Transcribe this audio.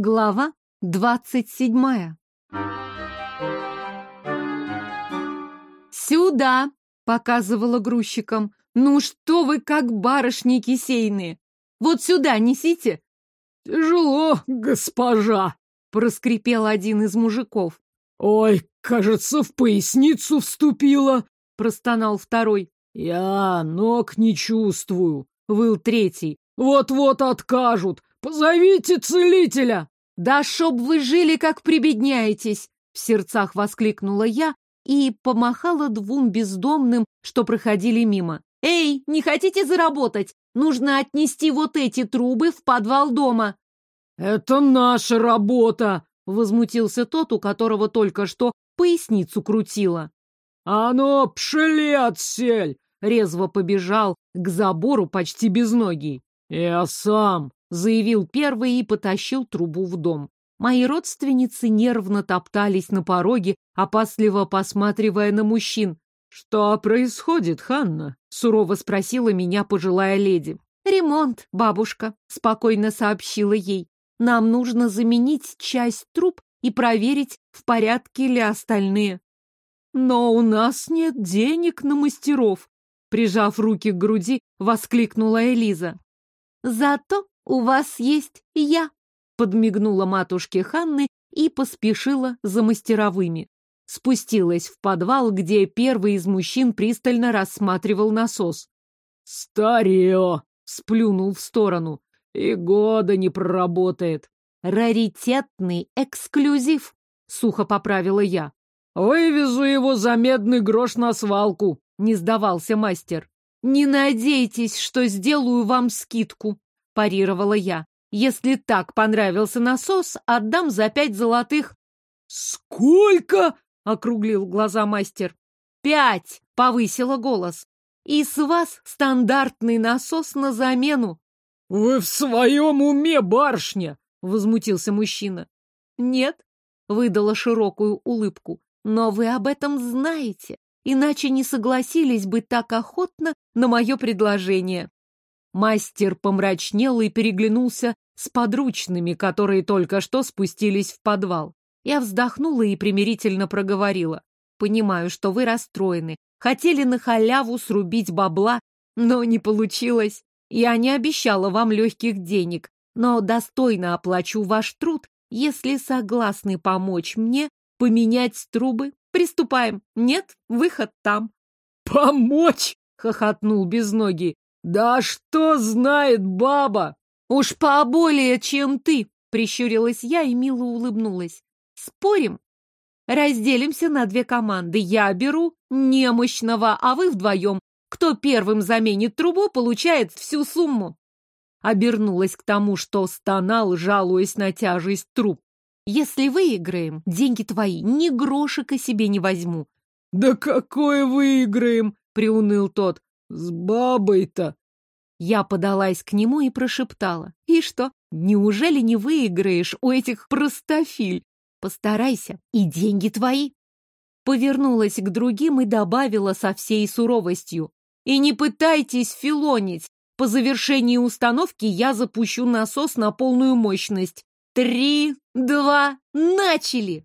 Глава двадцать седьмая. «Сюда!» — показывала грузчикам. «Ну что вы, как барышни кисейные! Вот сюда несите!» «Тяжело, госпожа!» — проскрипел один из мужиков. «Ой, кажется, в поясницу вступила!» — простонал второй. «Я ног не чувствую!» — выл третий. «Вот-вот откажут! Позовите целителя!» «Да чтоб вы жили, как прибедняетесь!» — в сердцах воскликнула я и помахала двум бездомным, что проходили мимо. «Эй, не хотите заработать? Нужно отнести вот эти трубы в подвал дома!» «Это наша работа!» — возмутился тот, у которого только что поясницу крутило. «А ну, пшели отсель!» — резво побежал к забору почти без ноги. «Я сам!» — заявил первый и потащил трубу в дом. Мои родственницы нервно топтались на пороге, опасливо посматривая на мужчин. «Что происходит, Ханна?» — сурово спросила меня пожилая леди. «Ремонт, бабушка», — спокойно сообщила ей. «Нам нужно заменить часть труб и проверить, в порядке ли остальные». «Но у нас нет денег на мастеров», — прижав руки к груди, воскликнула Элиза. «Зато у вас есть я», — подмигнула матушке Ханны и поспешила за мастеровыми. Спустилась в подвал, где первый из мужчин пристально рассматривал насос. «Старье!» — сплюнул в сторону. «И года не проработает». «Раритетный эксклюзив», — сухо поправила я. «Вывезу его за медный грош на свалку», — не сдавался мастер. «Не надейтесь, что сделаю вам скидку», — парировала я. «Если так понравился насос, отдам за пять золотых». «Сколько?» — округлил глаза мастер. «Пять!» — повысила голос. «И с вас стандартный насос на замену». «Вы в своем уме, барышня?» — возмутился мужчина. «Нет», — выдала широкую улыбку. «Но вы об этом знаете иначе не согласились бы так охотно на мое предложение. Мастер помрачнел и переглянулся с подручными, которые только что спустились в подвал. Я вздохнула и примирительно проговорила. Понимаю, что вы расстроены. Хотели на халяву срубить бабла, но не получилось. Я не обещала вам легких денег, но достойно оплачу ваш труд, если согласны помочь мне поменять трубы Приступаем. Нет, выход там. Помочь? Хохотнул безногий. Да что знает баба? Уж поболее, чем ты, прищурилась я и мило улыбнулась. Спорим? Разделимся на две команды. Я беру немощного, а вы вдвоем. Кто первым заменит трубу, получает всю сумму. Обернулась к тому, что стонал, жалуясь на тяжесть труб. Если выиграем, деньги твои, ни грошика себе не возьму. Да какое выиграем? Приуныл тот. С бабой-то. Я подалась к нему и прошептала. И что, неужели не выиграешь у этих простофиль? Постарайся, и деньги твои. Повернулась к другим и добавила со всей суровостью. И не пытайтесь филонить. По завершении установки я запущу насос на полную мощность. Три, два, начали!